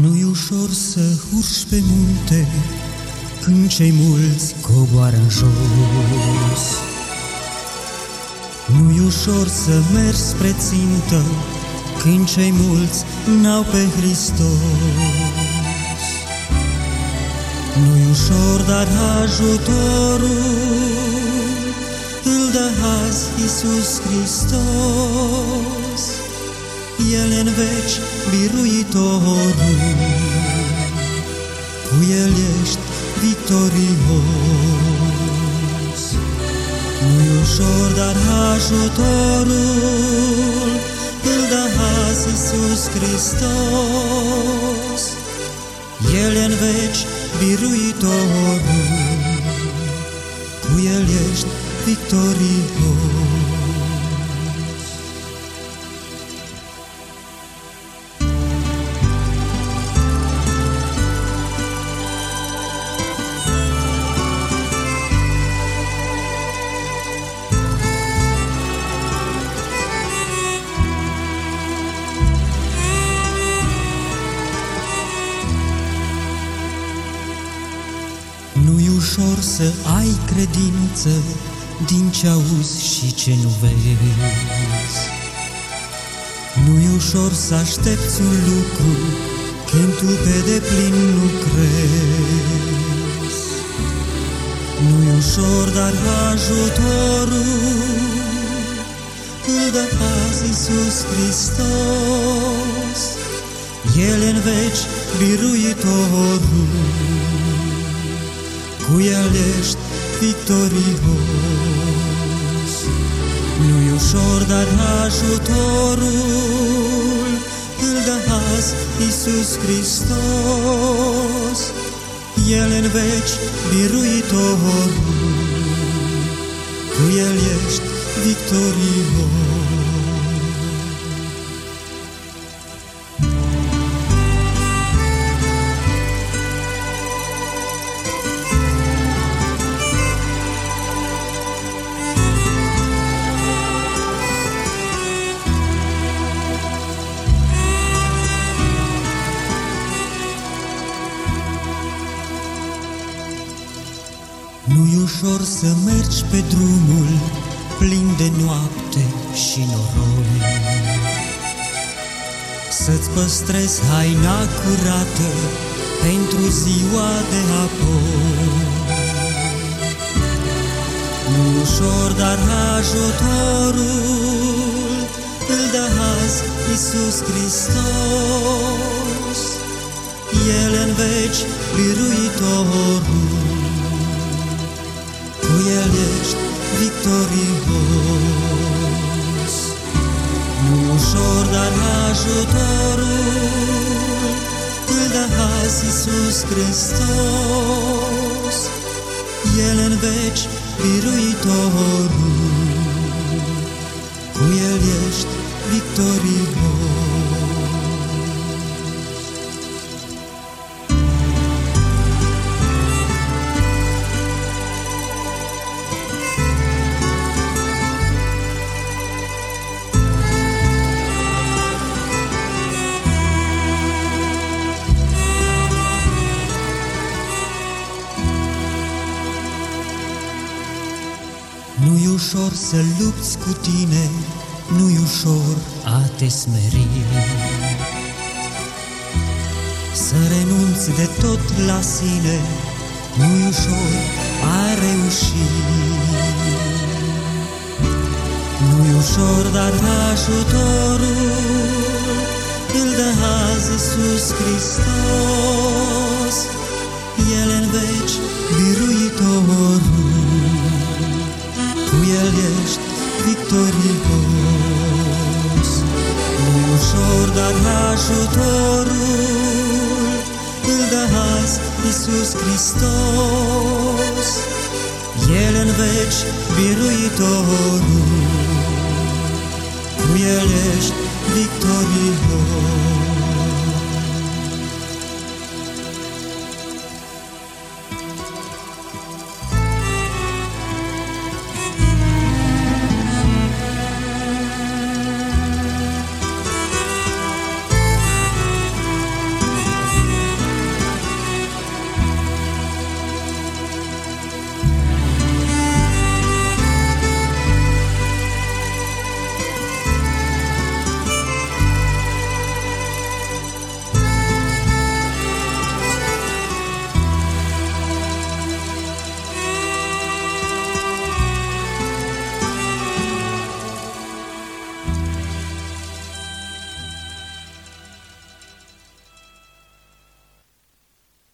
Nu-i ușor să urci pe munte Când cei mulți coboară în jos. Nu-i ușor să mergi spre țintă Când cei mulți n-au pe Hristos. Nu-i ușor, dar ajutorul Îl dă azi Iisus Hristos El în veci biruitorul. Cu El ești victorios. Nu-i ușor, dar ajutorul Îl dă azi Iisus Hristos. El în veci biruitorul. Cu El ești victorios ușor să ai credință din ce auzi și ce nu vezi. Nu-i ușor să aștepți un lucru când tu pe deplin nu crezi. Nu-i ușor, dar ajutorul îl dă azi Iisus Hristos. El în veci biruitorul cu el ești victorios. Nu-i ușor, dar ajutorul îl dă azi Iisus Hristos. El în veci biruitorul, cu el ești victorios. Nu-i ușor să mergi pe drumul plin de noapte și noroi. Să-ți păstrezi haina curată pentru ziua de apoi. Nu ușor, dar ajutorul îl dă azi Iisus Hristos. El în veci biruitorul cu El ești victorios. Nu ușor, dar ajutorul îl dă azi Iisus Hristos. El în veci biruitorul, cu El ești victorios. Ușor să lupți cu tine, nu-i ușor a te smeri. Să renunți de tot la sine, nu-i ușor a reuși. Nu-i ușor, dar ajutorul îl dă azi Iisus Hristos. El în veci biruitorul victorios. Nu ușor, dar ajutorul îl dă azi Iisus Hristos. El în veci biruitorul, cu El ești victorios.